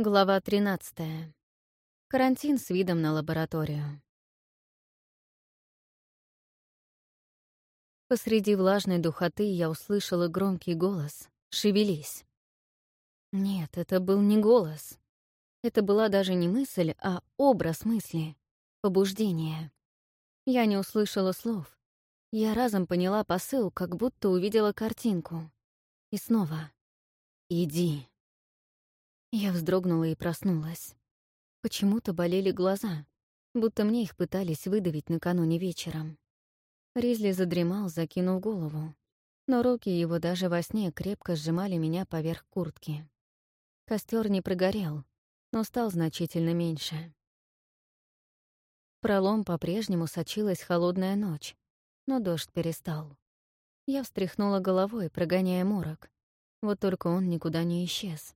Глава 13. Карантин с видом на лабораторию. Посреди влажной духоты я услышала громкий голос «Шевелись». Нет, это был не голос. Это была даже не мысль, а образ мысли, побуждение. Я не услышала слов. Я разом поняла посыл, как будто увидела картинку. И снова «Иди». Я вздрогнула и проснулась. Почему-то болели глаза, будто мне их пытались выдавить накануне вечером. Ризли задремал, закинув голову, но руки его даже во сне крепко сжимали меня поверх куртки. Костер не прогорел, но стал значительно меньше. пролом по-прежнему сочилась холодная ночь, но дождь перестал. Я встряхнула головой, прогоняя морок. Вот только он никуда не исчез.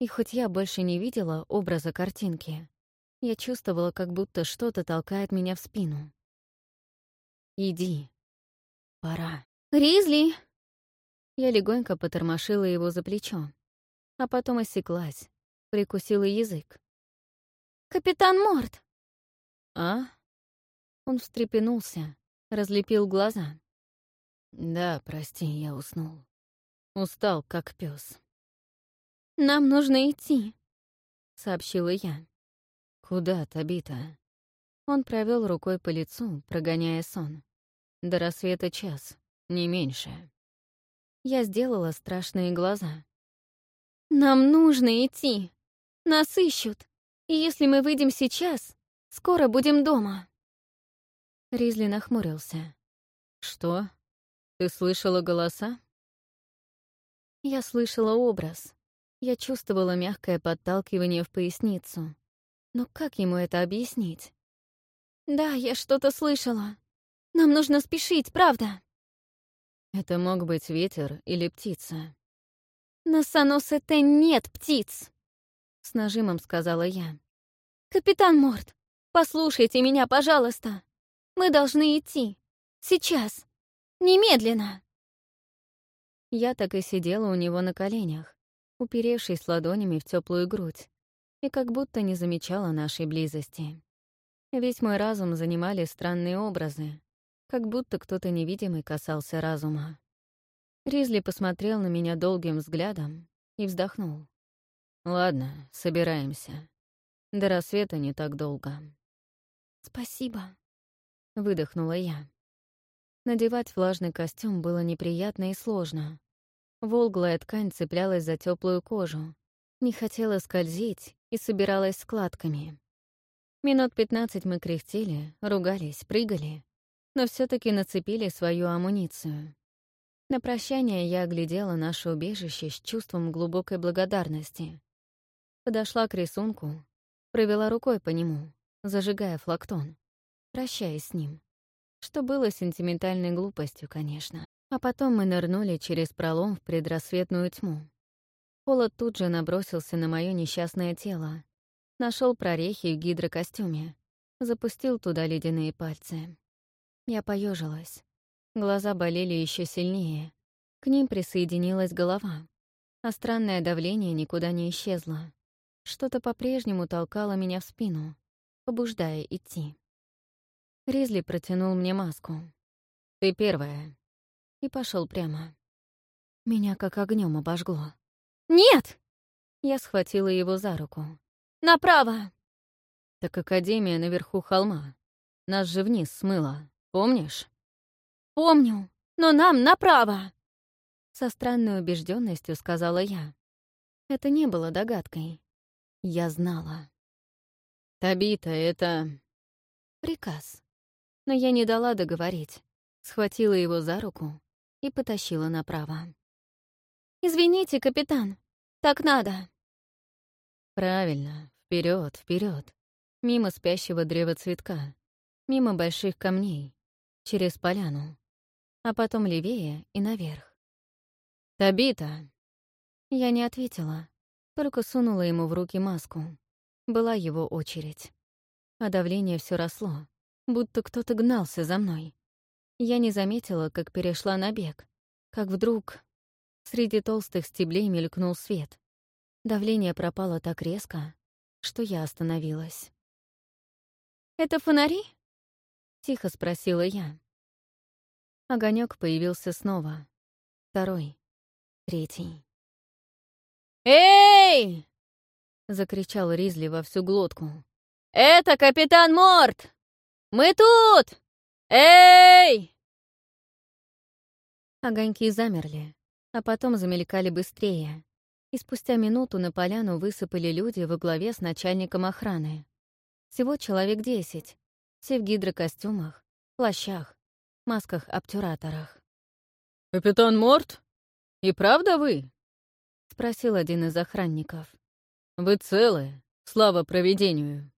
И хоть я больше не видела образа картинки, я чувствовала, как будто что-то толкает меня в спину. «Иди. Пора». «Ризли!» Я легонько потормошила его за плечо, а потом осеклась, прикусила язык. «Капитан Морт!» «А?» Он встрепенулся, разлепил глаза. «Да, прости, я уснул. Устал, как пес. «Нам нужно идти», — сообщила я. «Куда, Табита?» Он провел рукой по лицу, прогоняя сон. До рассвета час, не меньше. Я сделала страшные глаза. «Нам нужно идти. Нас ищут. И если мы выйдем сейчас, скоро будем дома». Ризли нахмурился. «Что? Ты слышала голоса?» Я слышала образ. Я чувствовала мягкое подталкивание в поясницу. Но как ему это объяснить? «Да, я что-то слышала. Нам нужно спешить, правда?» Это мог быть ветер или птица. «На Саносете нет птиц!» — с нажимом сказала я. «Капитан Морт, послушайте меня, пожалуйста. Мы должны идти. Сейчас. Немедленно!» Я так и сидела у него на коленях, уперевшись ладонями в теплую грудь, и как будто не замечала нашей близости. Весь мой разум занимали странные образы, как будто кто-то невидимый касался разума. Ризли посмотрел на меня долгим взглядом и вздохнул. «Ладно, собираемся. До рассвета не так долго». «Спасибо», — выдохнула я. Надевать влажный костюм было неприятно и сложно, Волглая ткань цеплялась за теплую кожу, не хотела скользить и собиралась складками. Минут пятнадцать мы кряхтели, ругались, прыгали, но все таки нацепили свою амуницию. На прощание я оглядела наше убежище с чувством глубокой благодарности. Подошла к рисунку, провела рукой по нему, зажигая флактон, прощаясь с ним, что было сентиментальной глупостью, конечно. А потом мы нырнули через пролом в предрассветную тьму. Холод тут же набросился на мое несчастное тело, нашел прорехи в гидрокостюме, запустил туда ледяные пальцы. Я поежилась. Глаза болели еще сильнее. К ним присоединилась голова, а странное давление никуда не исчезло. Что-то по-прежнему толкало меня в спину, побуждая идти. Ризли протянул мне маску. «Ты первая», и пошел прямо. Меня как огнем обожгло. «Нет!» Я схватила его за руку. «Направо!» «Так Академия наверху холма. Нас же вниз смыло. Помнишь?» «Помню, но нам направо!» Со странной убежденностью сказала я. Это не было догадкой. Я знала. «Табита, это...» Приказ. Но я не дала договорить. Схватила его за руку и потащила направо. «Извините, капитан, так надо». «Правильно, вперед, вперед, Мимо спящего древа цветка, мимо больших камней, через поляну, а потом левее и наверх. «Табита!» Я не ответила, только сунула ему в руки маску. Была его очередь. А давление все росло, будто кто-то гнался за мной. Я не заметила, как перешла на бег, как вдруг среди толстых стеблей мелькнул свет. Давление пропало так резко, что я остановилась. «Это фонари?» — тихо спросила я. Огонек появился снова. Второй. Третий. «Эй!» — закричал Ризли во всю глотку. «Это капитан Морт! Мы тут! Эй!» Огоньки замерли, а потом замелькали быстрее, и спустя минуту на поляну высыпали люди во главе с начальником охраны. Всего человек десять, все в гидрокостюмах, плащах, масках-обтюраторах. «Капитан Морт? И правда вы?» — спросил один из охранников. «Вы целы, слава провидению».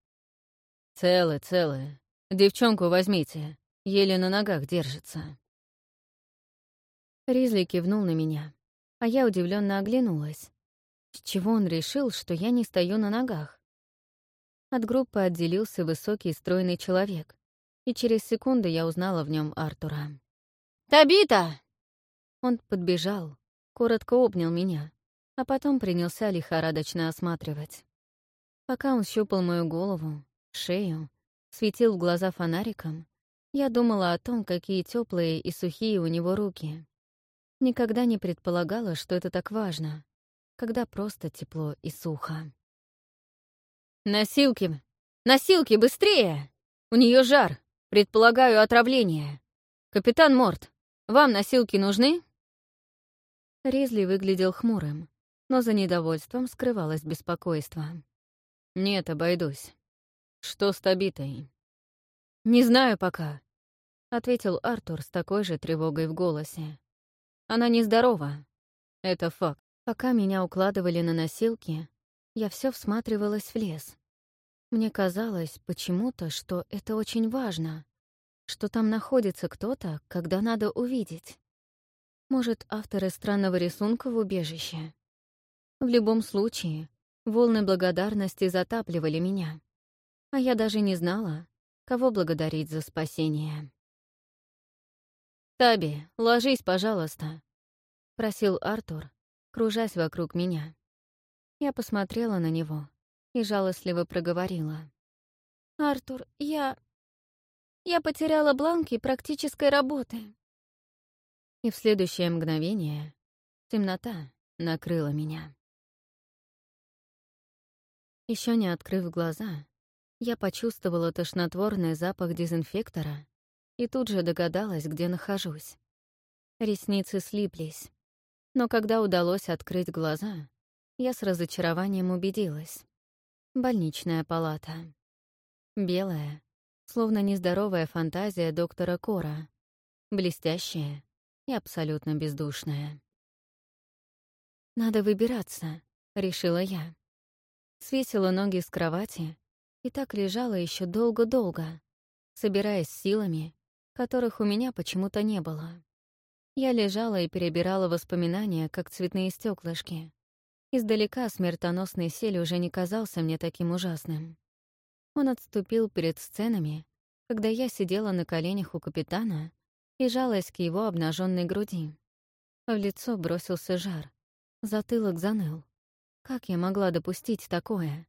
«Целы, целы. Девчонку возьмите, еле на ногах держится». Ризли кивнул на меня, а я удивленно оглянулась. С чего он решил, что я не стою на ногах? От группы отделился высокий стройный человек, и через секунду я узнала в нем Артура. «Табита!» Он подбежал, коротко обнял меня, а потом принялся лихорадочно осматривать. Пока он щупал мою голову, шею, светил в глаза фонариком, я думала о том, какие теплые и сухие у него руки. Никогда не предполагала, что это так важно, когда просто тепло и сухо. «Носилки! Носилки, быстрее! У нее жар! Предполагаю, отравление! Капитан Морт, вам носилки нужны?» Ризли выглядел хмурым, но за недовольством скрывалось беспокойство. «Нет, обойдусь. Что с Табитой?» «Не знаю пока», — ответил Артур с такой же тревогой в голосе. «Она нездорова. Это факт. Пока меня укладывали на носилки, я все всматривалась в лес. Мне казалось почему-то, что это очень важно, что там находится кто-то, когда надо увидеть. Может, авторы странного рисунка в убежище? В любом случае, волны благодарности затапливали меня, а я даже не знала, кого благодарить за спасение. «Таби, ложись, пожалуйста», — просил Артур, кружась вокруг меня. Я посмотрела на него и жалостливо проговорила. «Артур, я... я потеряла бланки практической работы». И в следующее мгновение темнота накрыла меня. Еще не открыв глаза, я почувствовала тошнотворный запах дезинфектора и тут же догадалась, где нахожусь. Ресницы слиплись, но когда удалось открыть глаза, я с разочарованием убедилась. Больничная палата. Белая, словно нездоровая фантазия доктора Кора. Блестящая и абсолютно бездушная. «Надо выбираться», — решила я. Свесила ноги с кровати и так лежала еще долго-долго, собираясь силами, которых у меня почему-то не было. Я лежала и перебирала воспоминания, как цветные стеклышки. Издалека смертоносный сель уже не казался мне таким ужасным. Он отступил перед сценами, когда я сидела на коленях у капитана и жалась к его обнаженной груди. В лицо бросился жар, затылок заныл. Как я могла допустить такое?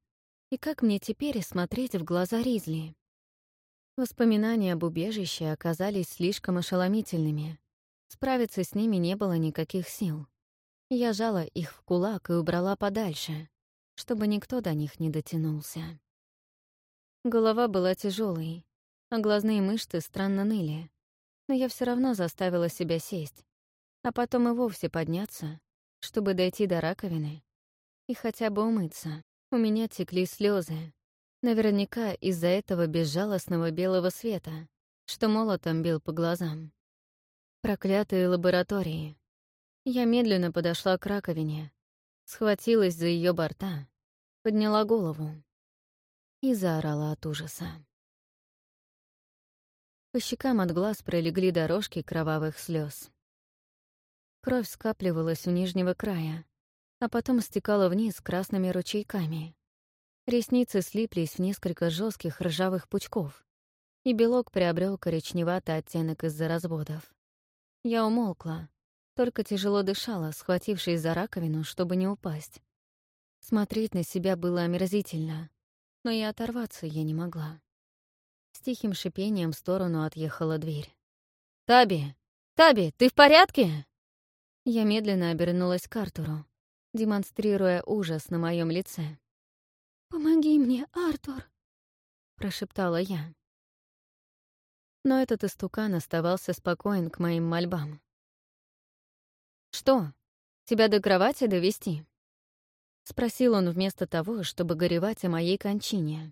И как мне теперь смотреть в глаза Ризли? Воспоминания об убежище оказались слишком ошеломительными. Справиться с ними не было никаких сил. Я жала их в кулак и убрала подальше, чтобы никто до них не дотянулся. Голова была тяжелой, а глазные мышцы странно ныли, но я все равно заставила себя сесть, а потом и вовсе подняться, чтобы дойти до раковины и хотя бы умыться. У меня текли слезы, наверняка из-за этого безжалостного белого света, что молотом бил по глазам. Проклятые лаборатории. Я медленно подошла к раковине, схватилась за ее борта, подняла голову и заорала от ужаса. По щекам от глаз пролегли дорожки кровавых слез. Кровь скапливалась у нижнего края, а потом стекала вниз красными ручейками. Ресницы слиплись в несколько жестких ржавых пучков, и белок приобрел коричневатый оттенок из-за разводов. Я умолкла, только тяжело дышала, схватившись за раковину, чтобы не упасть. Смотреть на себя было омерзительно, но и оторваться я не могла. С тихим шипением в сторону отъехала дверь. «Таби! Таби, ты в порядке?» Я медленно обернулась к Артуру, демонстрируя ужас на моем лице. «Помоги мне, Артур!» — прошептала я. Но этот истукан оставался спокоен к моим мольбам. «Что, тебя до кровати довести? спросил он вместо того, чтобы горевать о моей кончине.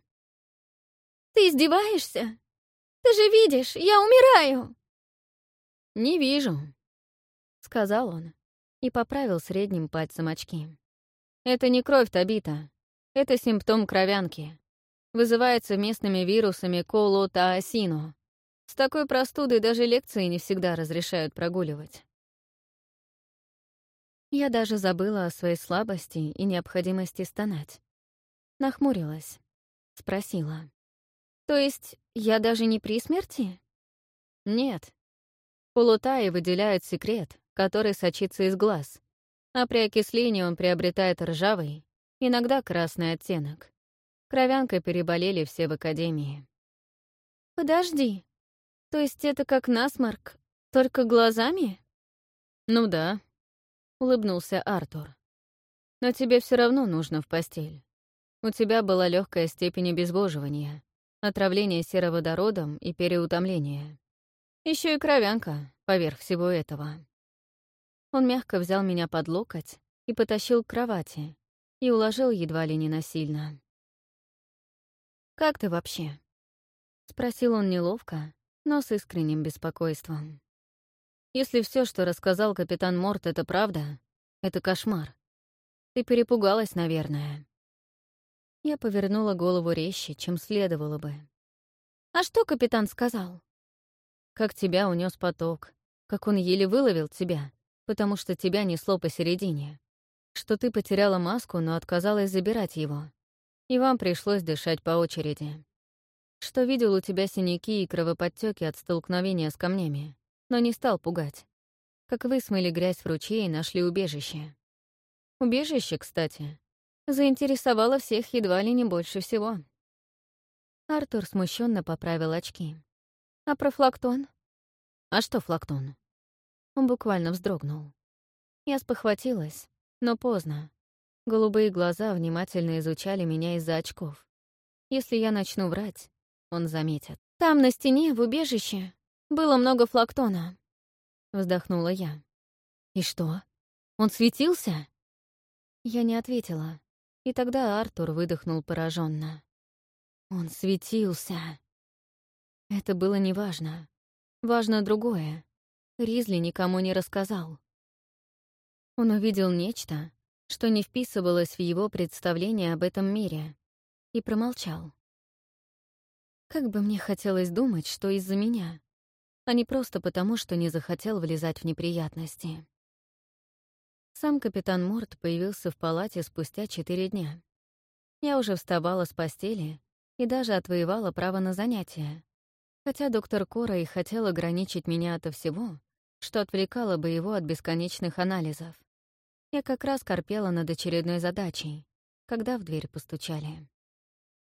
«Ты издеваешься? Ты же видишь, я умираю!» «Не вижу», — сказал он и поправил средним пальцем очки. «Это не кровь Табита. Это симптом кровянки. Вызывается местными вирусами колотаосино. С такой простудой даже лекции не всегда разрешают прогуливать». Я даже забыла о своей слабости и необходимости стонать. Нахмурилась. Спросила. «То есть я даже не при смерти?» «Нет. Полутаи выделяют секрет, который сочится из глаз, а при окислении он приобретает ржавый, иногда красный оттенок. Кровянкой переболели все в академии. «Подожди, то есть это как насморк, только глазами?» «Ну да», улыбнулся Артур. Но тебе все равно нужно в постель. У тебя была легкая степень обезвоживания, отравление сероводородом и переутомление. Еще и кровянка поверх всего этого. Он мягко взял меня под локоть и потащил к кровати и уложил едва ли не насильно. «Как ты вообще?» — спросил он неловко, но с искренним беспокойством. Если все, что рассказал капитан Морт, это правда, это кошмар. Ты перепугалась, наверное. Я повернула голову резче, чем следовало бы. «А что капитан сказал?» «Как тебя унес поток, как он еле выловил тебя, потому что тебя несло посередине, что ты потеряла маску, но отказалась забирать его, и вам пришлось дышать по очереди, что видел у тебя синяки и кровоподтеки от столкновения с камнями, но не стал пугать. Как вы смыли грязь в ручье и нашли убежище. Убежище, кстати, заинтересовало всех едва ли не больше всего. Артур смущенно поправил очки. «А про флактон?» «А что флактон?» Он буквально вздрогнул. Я спохватилась, но поздно. Голубые глаза внимательно изучали меня из-за очков. Если я начну врать, он заметит. «Там на стене, в убежище, было много флактона», — вздохнула я. «И что? Он светился?» Я не ответила, и тогда Артур выдохнул пораженно. «Он светился!» Это было неважно. Важно другое. Ризли никому не рассказал. Он увидел нечто, что не вписывалось в его представление об этом мире, и промолчал. Как бы мне хотелось думать, что из-за меня, а не просто потому, что не захотел влезать в неприятности. Сам капитан Морт появился в палате спустя четыре дня. Я уже вставала с постели и даже отвоевала право на занятия, хотя доктор Кора и хотел ограничить меня от всего, что отвлекало бы его от бесконечных анализов. Я как раз корпела над очередной задачей, когда в дверь постучали.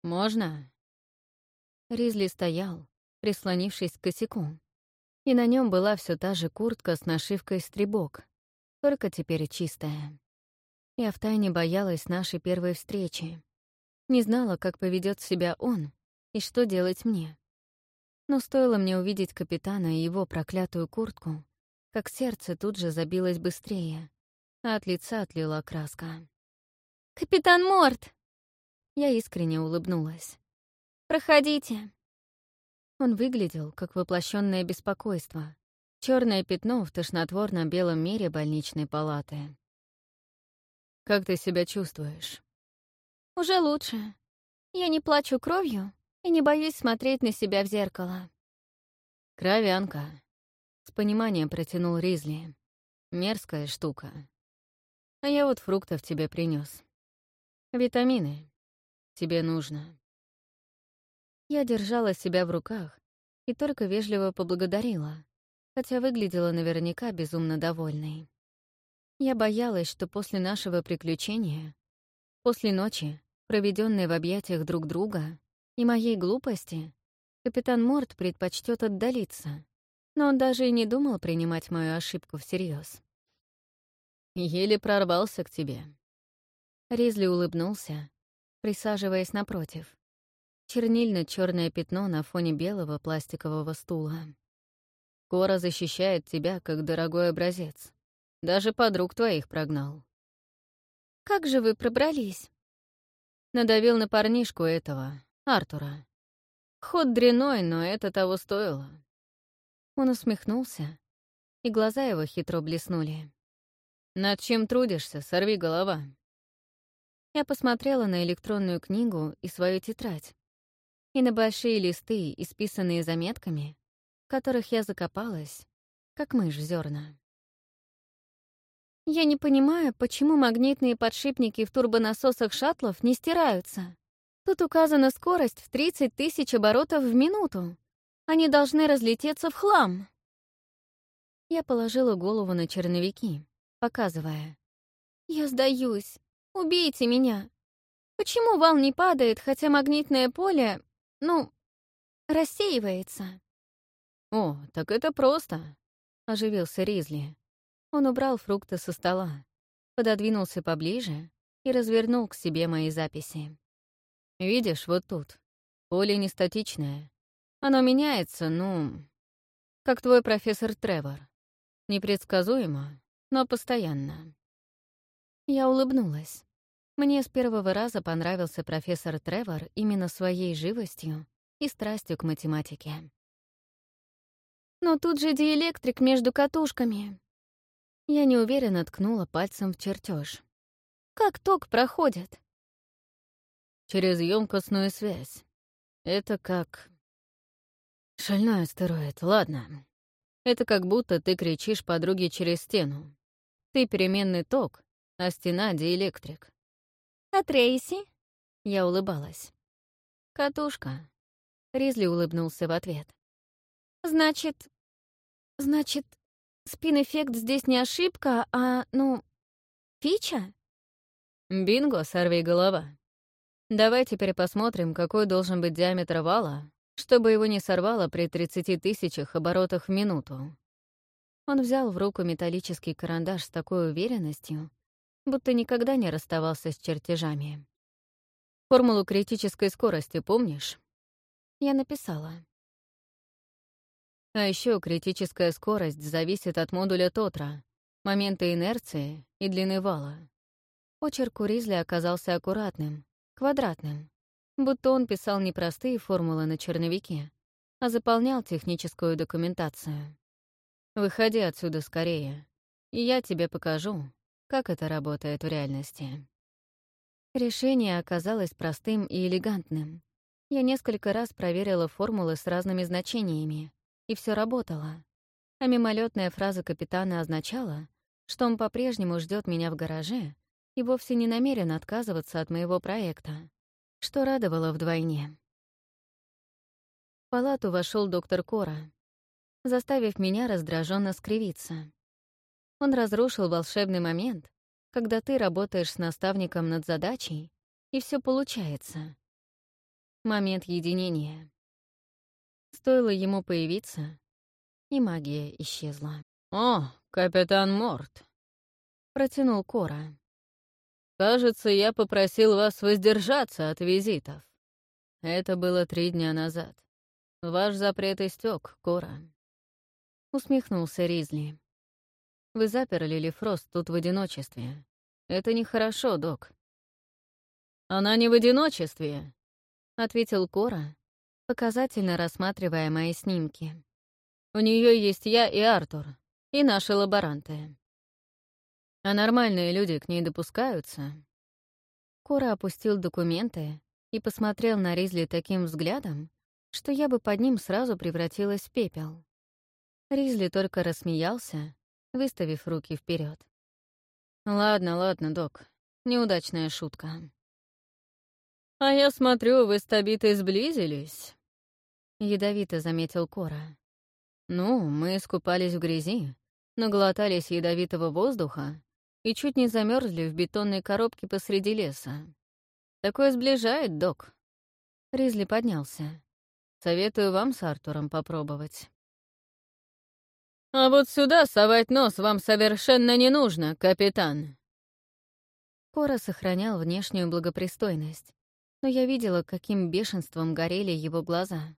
«Можно?» Ризли стоял, прислонившись к косяку, и на нем была все та же куртка с нашивкой «Стребок», только теперь чистая. Я втайне боялась нашей первой встречи. Не знала, как поведет себя он и что делать мне. Но стоило мне увидеть капитана и его проклятую куртку, как сердце тут же забилось быстрее, а от лица отлила краска. «Капитан Морт!» Я искренне улыбнулась. «Проходите». Он выглядел, как воплощенное беспокойство. Черное пятно в тошнотворном белом мире больничной палаты. «Как ты себя чувствуешь?» «Уже лучше. Я не плачу кровью и не боюсь смотреть на себя в зеркало». «Кровянка», — с пониманием протянул Ризли. «Мерзкая штука. А я вот фруктов тебе принес. Витамины. Тебе нужно». Я держала себя в руках и только вежливо поблагодарила, хотя выглядела наверняка безумно довольной. Я боялась, что после нашего приключения После ночи, проведенной в объятиях друг друга, и моей глупости, капитан Морт предпочтет отдалиться, но он даже и не думал принимать мою ошибку всерьез. «Еле прорвался к тебе». Ризли улыбнулся, присаживаясь напротив. чернильно черное пятно на фоне белого пластикового стула. Кора защищает тебя, как дорогой образец. Даже подруг твоих прогнал. «Как же вы пробрались?» Надавил на парнишку этого, Артура. Ход дряной, но это того стоило. Он усмехнулся, и глаза его хитро блеснули. «Над чем трудишься, сорви голова?» Я посмотрела на электронную книгу и свою тетрадь, и на большие листы, исписанные заметками, в которых я закопалась, как мышь зерна. Я не понимаю, почему магнитные подшипники в турбонасосах шаттлов не стираются. Тут указана скорость в 30 тысяч оборотов в минуту. Они должны разлететься в хлам. Я положила голову на черновики, показывая. «Я сдаюсь. Убейте меня. Почему вал не падает, хотя магнитное поле, ну, рассеивается?» «О, так это просто», — оживился Ризли. Он убрал фрукты со стола, пододвинулся поближе и развернул к себе мои записи. «Видишь, вот тут. Поле не статичное. Оно меняется, ну, как твой профессор Тревор. Непредсказуемо, но постоянно. Я улыбнулась. Мне с первого раза понравился профессор Тревор именно своей живостью и страстью к математике. «Но тут же диэлектрик между катушками». Я неуверенно ткнула пальцем в чертеж. «Как ток проходит?» «Через емкостную связь. Это как...» «Шальной астероид, ладно. Это как будто ты кричишь подруге через стену. Ты переменный ток, а стена — диэлектрик. «А Трейси?» Я улыбалась. «Катушка». Ризли улыбнулся в ответ. «Значит... значит, спин-эффект здесь не ошибка, а, ну, фича?» «Бинго, сорви голова. Давай теперь посмотрим, какой должен быть диаметр вала, чтобы его не сорвало при 30 тысячах оборотах в минуту. Он взял в руку металлический карандаш с такой уверенностью, будто никогда не расставался с чертежами. «Формулу критической скорости помнишь?» Я написала. А еще критическая скорость зависит от модуля Тотра, момента инерции и длины вала. Очерк у Ризли оказался аккуратным, квадратным, будто он писал не простые формулы на черновике, а заполнял техническую документацию. «Выходи отсюда скорее, и я тебе покажу, как это работает в реальности». Решение оказалось простым и элегантным. Я несколько раз проверила формулы с разными значениями, и все работало. А мимолетная фраза капитана означала, что он по-прежнему ждет меня в гараже и вовсе не намерен отказываться от моего проекта что радовало вдвойне. В палату вошел доктор Кора, заставив меня раздраженно скривиться. Он разрушил волшебный момент, когда ты работаешь с наставником над задачей, и все получается. Момент единения. Стоило ему появиться, и магия исчезла. «О, капитан Морт!» — протянул Кора. Кажется, я попросил вас воздержаться от визитов. Это было три дня назад. Ваш запрет истек, Кора. Усмехнулся Ризли. Вы заперли Лифрост тут в одиночестве. Это нехорошо, док. Она не в одиночестве, ответил Кора, показательно рассматривая мои снимки. У нее есть я и Артур, и наши лаборанты. А нормальные люди к ней допускаются. Кора опустил документы и посмотрел на Ризли таким взглядом, что я бы под ним сразу превратилась в пепел. Ризли только рассмеялся, выставив руки вперед. «Ладно, ладно, док. Неудачная шутка». «А я смотрю, вы с Табитой сблизились», — ядовито заметил Кора. «Ну, мы искупались в грязи, наглотались ядовитого воздуха и чуть не замерзли в бетонной коробке посреди леса. Такое сближает, док. Ризли поднялся. Советую вам с Артуром попробовать. «А вот сюда совать нос вам совершенно не нужно, капитан!» Кора сохранял внешнюю благопристойность, но я видела, каким бешенством горели его глаза.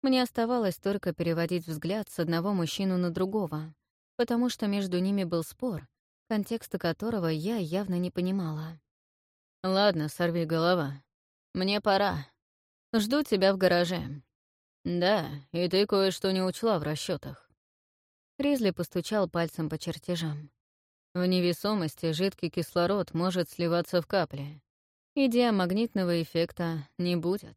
Мне оставалось только переводить взгляд с одного мужчину на другого, потому что между ними был спор, контекста которого я явно не понимала. «Ладно, сорви голова. Мне пора. Жду тебя в гараже». «Да, и ты кое-что не учла в расчетах. Ризли постучал пальцем по чертежам. В невесомости жидкий кислород может сливаться в капли. Идея магнитного эффекта не будет.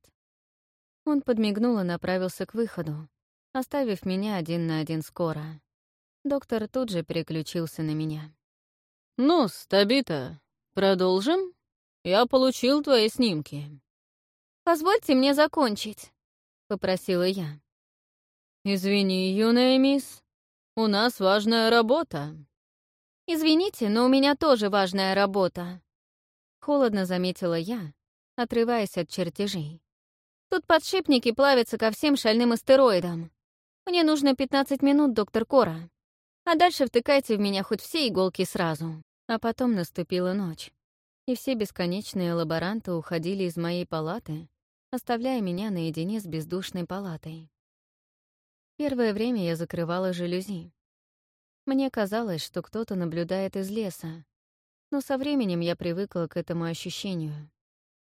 Он подмигнул и направился к выходу, оставив меня один на один скоро. Доктор тут же переключился на меня. «Ну, Стабита, продолжим? Я получил твои снимки». «Позвольте мне закончить», — попросила я. «Извини, юная мисс, у нас важная работа». «Извините, но у меня тоже важная работа», — холодно заметила я, отрываясь от чертежей. «Тут подшипники плавятся ко всем шальным астероидам. Мне нужно 15 минут, доктор Кора. А дальше втыкайте в меня хоть все иголки сразу». А потом наступила ночь, и все бесконечные лаборанты уходили из моей палаты, оставляя меня наедине с бездушной палатой. Первое время я закрывала жалюзи, мне казалось, что кто-то наблюдает из леса, но со временем я привыкла к этому ощущению.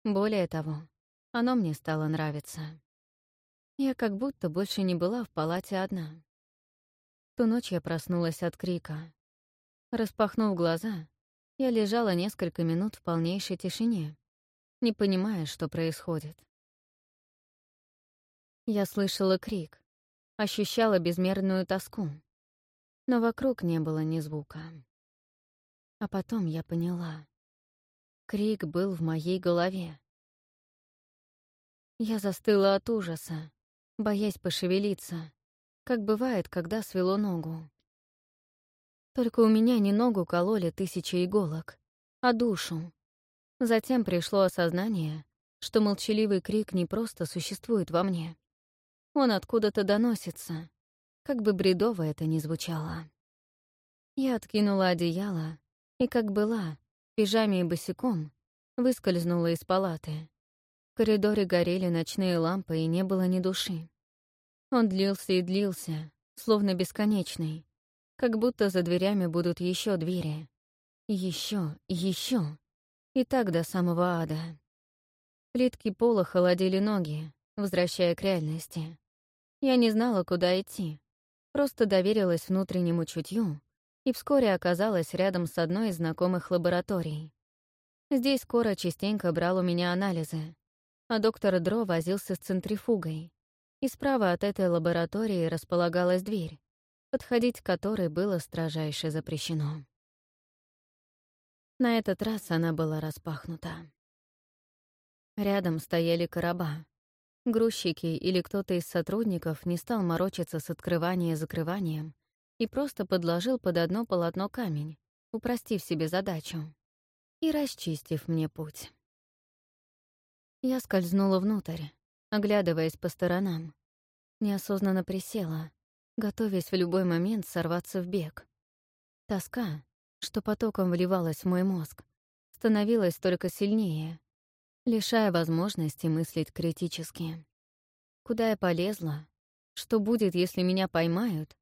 Более того, оно мне стало нравиться. Я как будто больше не была в палате одна. Ту ночь я проснулась от крика. Распахнув глаза, я лежала несколько минут в полнейшей тишине, не понимая, что происходит. Я слышала крик, ощущала безмерную тоску но вокруг не было ни звука. А потом я поняла. Крик был в моей голове. Я застыла от ужаса, боясь пошевелиться, как бывает, когда свело ногу. Только у меня не ногу кололи тысячи иголок, а душу. Затем пришло осознание, что молчаливый крик не просто существует во мне. Он откуда-то доносится, как бы бредово это ни звучало. Я откинула одеяло и, как была, в пижаме и босиком, выскользнула из палаты. В коридоре горели ночные лампы, и не было ни души. Он длился и длился, словно бесконечный, как будто за дверями будут еще двери. Еще, еще. И так до самого ада. Плитки пола холодили ноги, возвращая к реальности. Я не знала, куда идти, Просто доверилась внутреннему чутью и вскоре оказалась рядом с одной из знакомых лабораторий. Здесь скоро частенько брал у меня анализы, а доктор Дро возился с центрифугой. И справа от этой лаборатории располагалась дверь, подходить к которой было строжайше запрещено. На этот раз она была распахнута. Рядом стояли короба, Грузчики или кто-то из сотрудников не стал морочиться с открыванием и закрыванием и просто подложил под одно полотно камень, упростив себе задачу и расчистив мне путь. Я скользнула внутрь, оглядываясь по сторонам. Неосознанно присела, готовясь в любой момент сорваться в бег. Тоска, что потоком вливалась в мой мозг, становилась только сильнее, лишая возможности мыслить критически. Куда я полезла? Что будет, если меня поймают?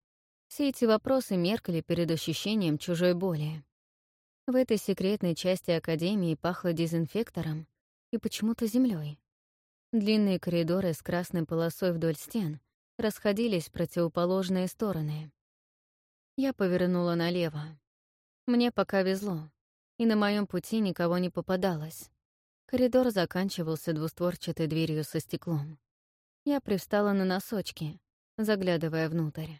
Все эти вопросы меркли перед ощущением чужой боли. В этой секретной части Академии пахло дезинфектором и почему-то землей. Длинные коридоры с красной полосой вдоль стен расходились в противоположные стороны. Я повернула налево. Мне пока везло, и на моем пути никого не попадалось. Коридор заканчивался двустворчатой дверью со стеклом. Я привстала на носочки, заглядывая внутрь.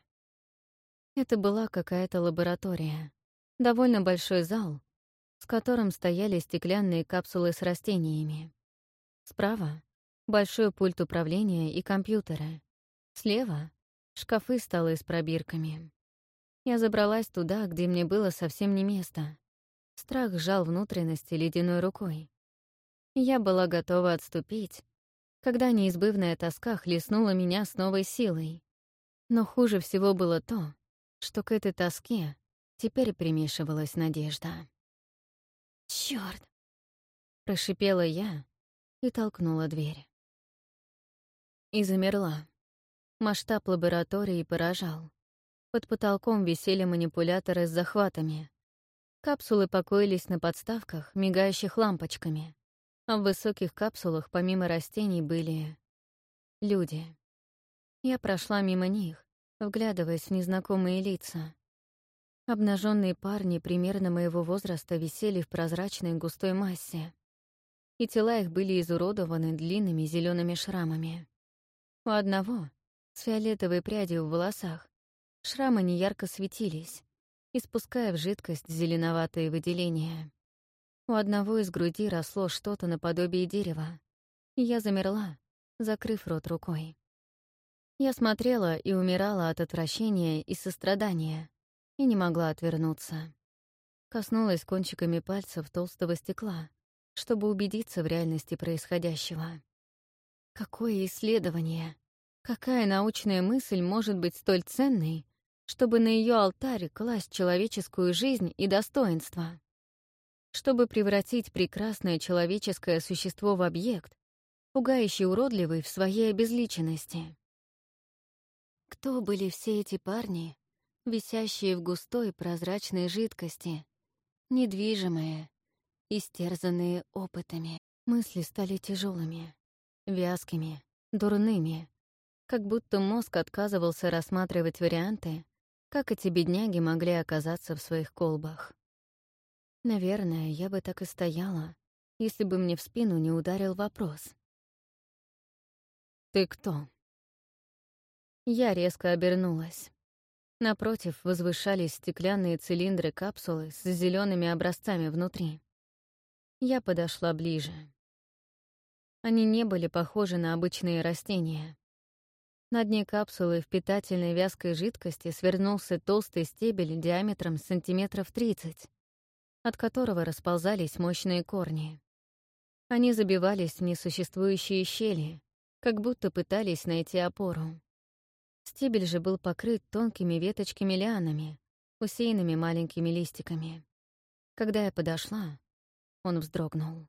Это была какая-то лаборатория. Довольно большой зал, с которым стояли стеклянные капсулы с растениями. Справа — большой пульт управления и компьютеры. Слева — шкафы столы с пробирками. Я забралась туда, где мне было совсем не место. Страх сжал внутренности ледяной рукой. Я была готова отступить, когда неизбывная тоска хлестнула меня с новой силой. Но хуже всего было то, что к этой тоске теперь примешивалась надежда. «Чёрт!» — прошипела я и толкнула дверь. И замерла. Масштаб лаборатории поражал. Под потолком висели манипуляторы с захватами. Капсулы покоились на подставках, мигающих лампочками. А в высоких капсулах помимо растений были... люди. Я прошла мимо них, вглядываясь в незнакомые лица. Обнаженные парни примерно моего возраста висели в прозрачной густой массе, и тела их были изуродованы длинными зелеными шрамами. У одного, с фиолетовой прядью в волосах, шрамы неярко светились, испуская в жидкость зеленоватые выделения. У одного из груди росло что-то наподобие дерева, и я замерла, закрыв рот рукой. Я смотрела и умирала от отвращения и сострадания, и не могла отвернуться. Коснулась кончиками пальцев толстого стекла, чтобы убедиться в реальности происходящего. Какое исследование! Какая научная мысль может быть столь ценной, чтобы на ее алтарь класть человеческую жизнь и достоинство? Чтобы превратить прекрасное человеческое существо в объект, пугающе уродливый в своей обезличенности. Кто были все эти парни, висящие в густой прозрачной жидкости, недвижимые, истерзанные опытами? Мысли стали тяжелыми, вязкими, дурными, как будто мозг отказывался рассматривать варианты, как эти бедняги могли оказаться в своих колбах. Наверное, я бы так и стояла, если бы мне в спину не ударил вопрос. «Ты кто?» Я резко обернулась. Напротив возвышались стеклянные цилиндры капсулы с зелеными образцами внутри. Я подошла ближе. Они не были похожи на обычные растения. На дне капсулы в питательной вязкой жидкости свернулся толстый стебель диаметром сантиметров 30, от которого расползались мощные корни. Они забивались в несуществующие щели, как будто пытались найти опору. Стебель же был покрыт тонкими веточками-лианами, усеянными маленькими листиками. Когда я подошла, он вздрогнул.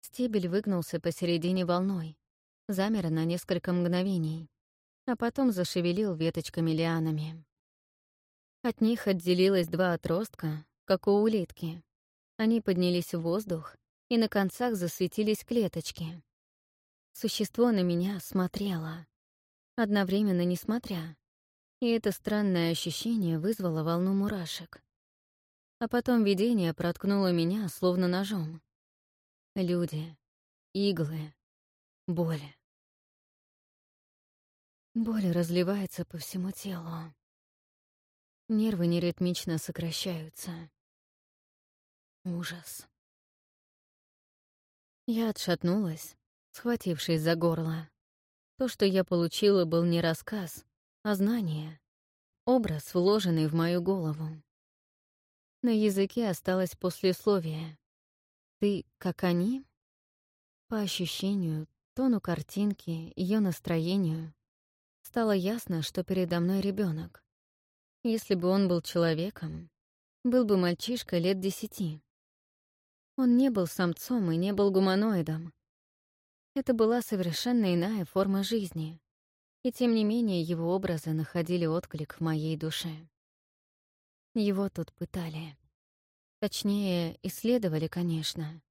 Стебель выгнулся посередине волной, замер на несколько мгновений, а потом зашевелил веточками-лианами. От них отделилось два отростка, как у улитки. Они поднялись в воздух, и на концах засветились клеточки. Существо на меня смотрело, одновременно не смотря, и это странное ощущение вызвало волну мурашек. А потом видение проткнуло меня, словно ножом. Люди, иглы, боль. Боль разливается по всему телу. Нервы неритмично сокращаются. Ужас. Я отшатнулась, схватившись за горло. То, что я получила, был не рассказ, а знание. Образ, вложенный в мою голову. На языке осталось послесловие. «Ты как они?» По ощущению, тону картинки, ее настроению, стало ясно, что передо мной ребенок. Если бы он был человеком, был бы мальчишка лет десяти. Он не был самцом и не был гуманоидом. Это была совершенно иная форма жизни, и тем не менее его образы находили отклик в моей душе. Его тут пытали. Точнее, исследовали, конечно.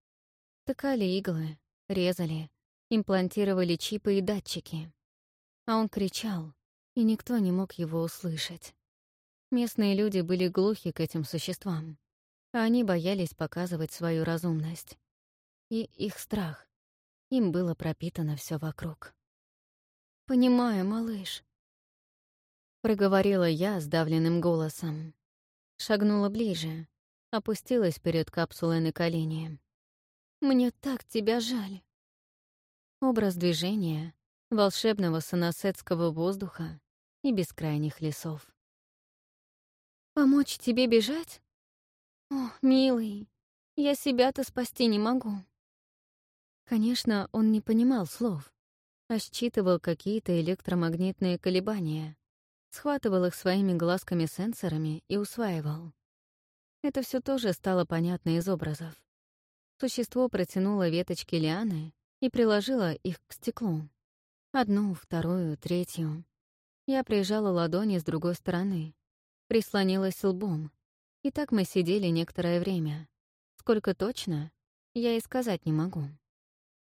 Тыкали иглы, резали, имплантировали чипы и датчики. А он кричал, и никто не мог его услышать. Местные люди были глухи к этим существам, а они боялись показывать свою разумность. И их страх. Им было пропитано все вокруг. «Понимаю, малыш», — проговорила я сдавленным голосом. Шагнула ближе, опустилась перед капсулой на колени. «Мне так тебя жаль». Образ движения, волшебного санасетского воздуха и бескрайних лесов. «Помочь тебе бежать?» «О, милый, я себя-то спасти не могу». Конечно, он не понимал слов, а считывал какие-то электромагнитные колебания, схватывал их своими глазками-сенсорами и усваивал. Это все тоже стало понятно из образов. Существо протянуло веточки лианы и приложило их к стеклу. Одну, вторую, третью. Я прижала ладони с другой стороны, прислонилась лбом. И так мы сидели некоторое время. Сколько точно, я и сказать не могу.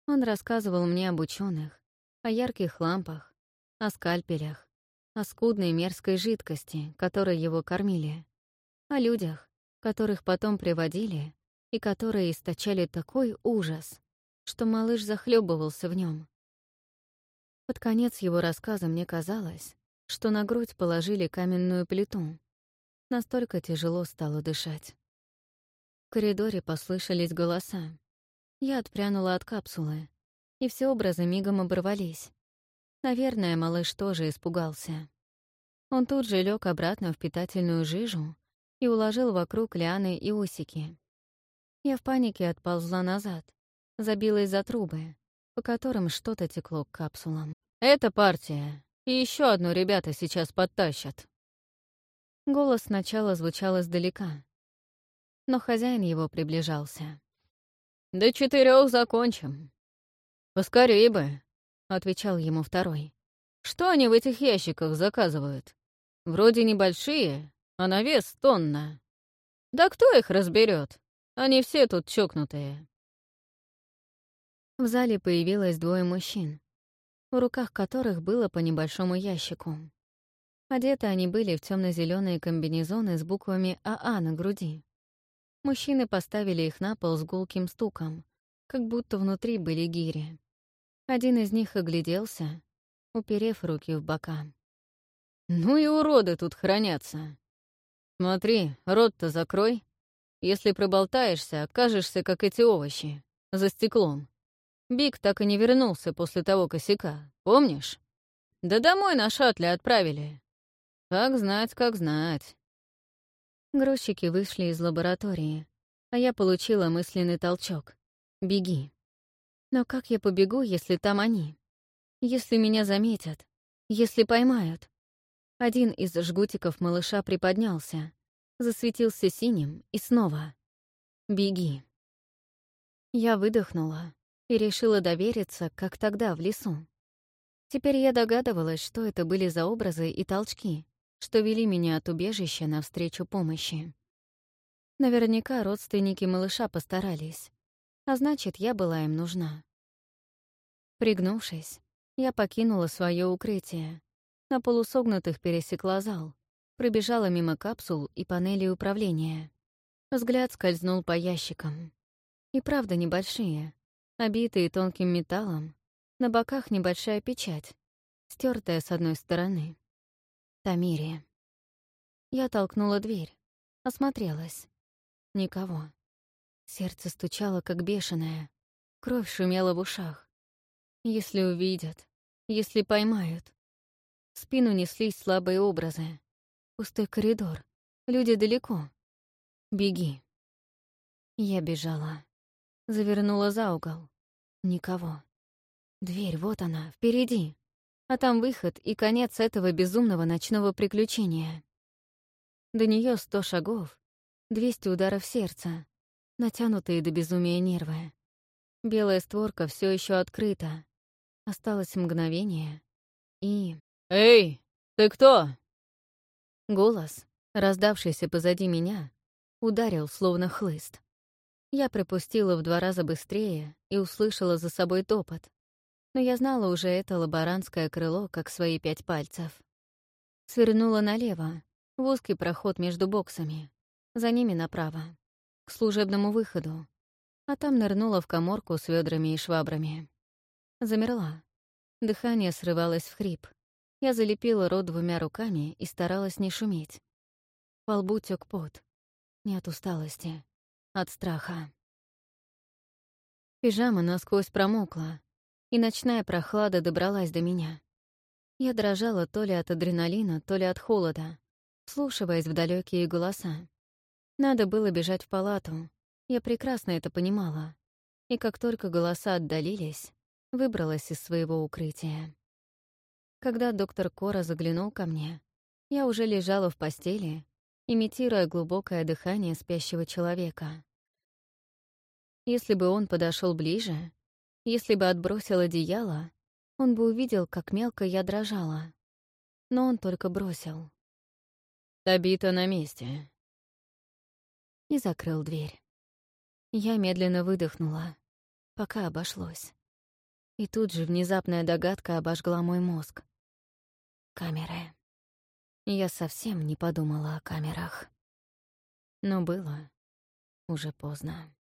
Он рассказывал мне об ученых, о ярких лампах, о скальпелях, о скудной мерзкой жидкости, которой его кормили, о людях, которых потом приводили и которые источали такой ужас, что малыш захлебывался в нем. Под конец его рассказа мне казалось, что на грудь положили каменную плиту. Настолько тяжело стало дышать. В коридоре послышались голоса. Я отпрянула от капсулы, и все образы мигом оборвались. Наверное, малыш тоже испугался. Он тут же лег обратно в питательную жижу и уложил вокруг лианы и усики. Я в панике отползла назад, забилась за трубы, по которым что-то текло к капсулам. «Это партия. И еще одну ребята сейчас подтащат». Голос сначала звучал издалека, но хозяин его приближался. «До четырех закончим». «Поскорей бы», — отвечал ему второй. «Что они в этих ящиках заказывают? Вроде небольшие, а на вес тонна. Да кто их разберет? Они все тут чокнутые». В зале появилось двое мужчин, в руках которых было по небольшому ящику. Одеты они были в темно зеленые комбинезоны с буквами АА на груди. Мужчины поставили их на пол с гулким стуком, как будто внутри были гири. Один из них огляделся, уперев руки в бока. «Ну и уроды тут хранятся. Смотри, рот-то закрой. Если проболтаешься, окажешься, как эти овощи, за стеклом. Биг так и не вернулся после того косяка, помнишь? Да домой на шаттле отправили. Как знать, как знать. Грузчики вышли из лаборатории, а я получила мысленный толчок. «Беги». Но как я побегу, если там они? Если меня заметят? Если поймают? Один из жгутиков малыша приподнялся, засветился синим и снова. «Беги». Я выдохнула, и решила довериться, как тогда, в лесу. Теперь я догадывалась, что это были за образы и толчки, что вели меня от убежища навстречу помощи. Наверняка родственники малыша постарались, а значит, я была им нужна. Пригнувшись, я покинула свое укрытие, на полусогнутых пересекла зал, пробежала мимо капсул и панелей управления. Взгляд скользнул по ящикам. И правда небольшие, обитые тонким металлом, на боках небольшая печать, стертая с одной стороны. Тамири. Я толкнула дверь, осмотрелась. Никого. Сердце стучало, как бешеное. Кровь шумела в ушах. Если увидят, если поймают. В спину неслись слабые образы. Пустой коридор. Люди далеко. Беги. Я бежала. Завернула за угол. Никого. Дверь, вот она, впереди. А там выход и конец этого безумного ночного приключения. До нее сто шагов, двести ударов сердца, натянутые до безумия нервы. Белая створка все еще открыта. Осталось мгновение. И... «Эй, ты кто?» Голос, раздавшийся позади меня, ударил, словно хлыст. Я пропустила в два раза быстрее и услышала за собой топот. Но я знала уже это лаборантское крыло, как свои пять пальцев. Свернула налево, в узкий проход между боксами. За ними направо, к служебному выходу. А там нырнула в коморку с ведрами и швабрами. Замерла. Дыхание срывалось в хрип. Я залепила рот двумя руками и старалась не шуметь. По лбу тёк пот. Не от усталости, от страха. Пижама насквозь промокла, и ночная прохлада добралась до меня. Я дрожала то ли от адреналина, то ли от холода, вслушиваясь в далекие голоса. Надо было бежать в палату. Я прекрасно это понимала. И как только голоса отдалились, выбралась из своего укрытия. Когда доктор Кора заглянул ко мне, я уже лежала в постели, имитируя глубокое дыхание спящего человека. Если бы он подошел ближе, если бы отбросил одеяло, он бы увидел, как мелко я дрожала. Но он только бросил. «Табита на месте». И закрыл дверь. Я медленно выдохнула, пока обошлось. И тут же внезапная догадка обожгла мой мозг. Камеры. Я совсем не подумала о камерах. Но было уже поздно.